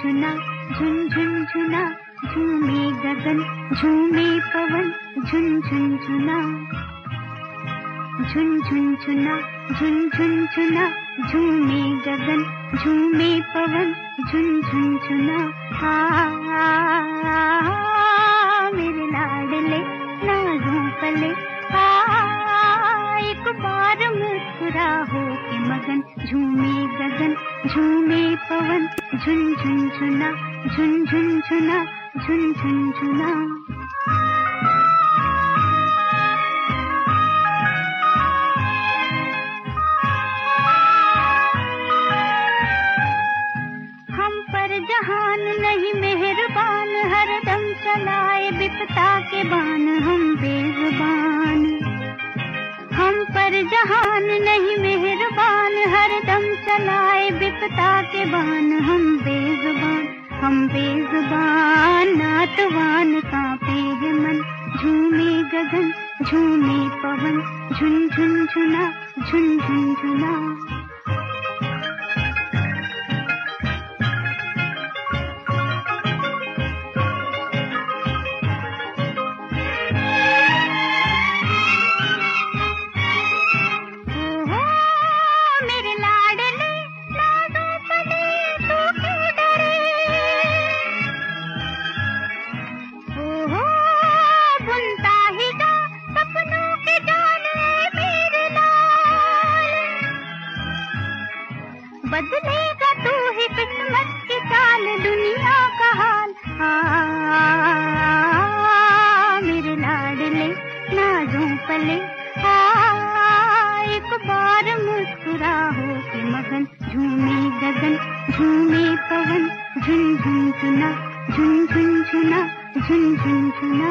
झुनझुना झुन झुन, झुना, झूमे गगन, झूमे पवन, झुन झुन, झुना। झुन झुन, झुना, झुन झुन, झुना, झूमे गगन, झूमे पवन, झुन झुन, झुना। आ मेरे लाडले, नाजों पले मगन, झूमे गगन, झूमे पवन, झुन झुन झुना हम पर जहान नहीं, मेहरबान हर दम चलाए बिपता के बान, हम बेजुबान। हम पर जहान नहीं चलाए बिपता के बान, हम बेजुबान हम बेजुबान, नातवान कांपे है मन। झूमे गगन, झूमे पवन, झुन झुन झुना, झुन झुन झुना। बदलेगा तू ही किस्मत की चाल दुनिया का हाल। आ, मेरे लाडले नाजों पले आ, एक बार मुस्कुरा हो के मगन झूमे गगन झूमे पवन झुन झुन झुना झुन झुन झुना झुन झुन झुना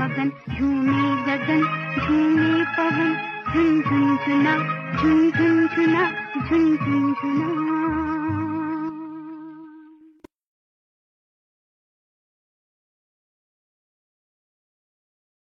मगन झूमे गगन झूमे पवन झुन झुन झुना झुन झुन झुना झुन झुन झुना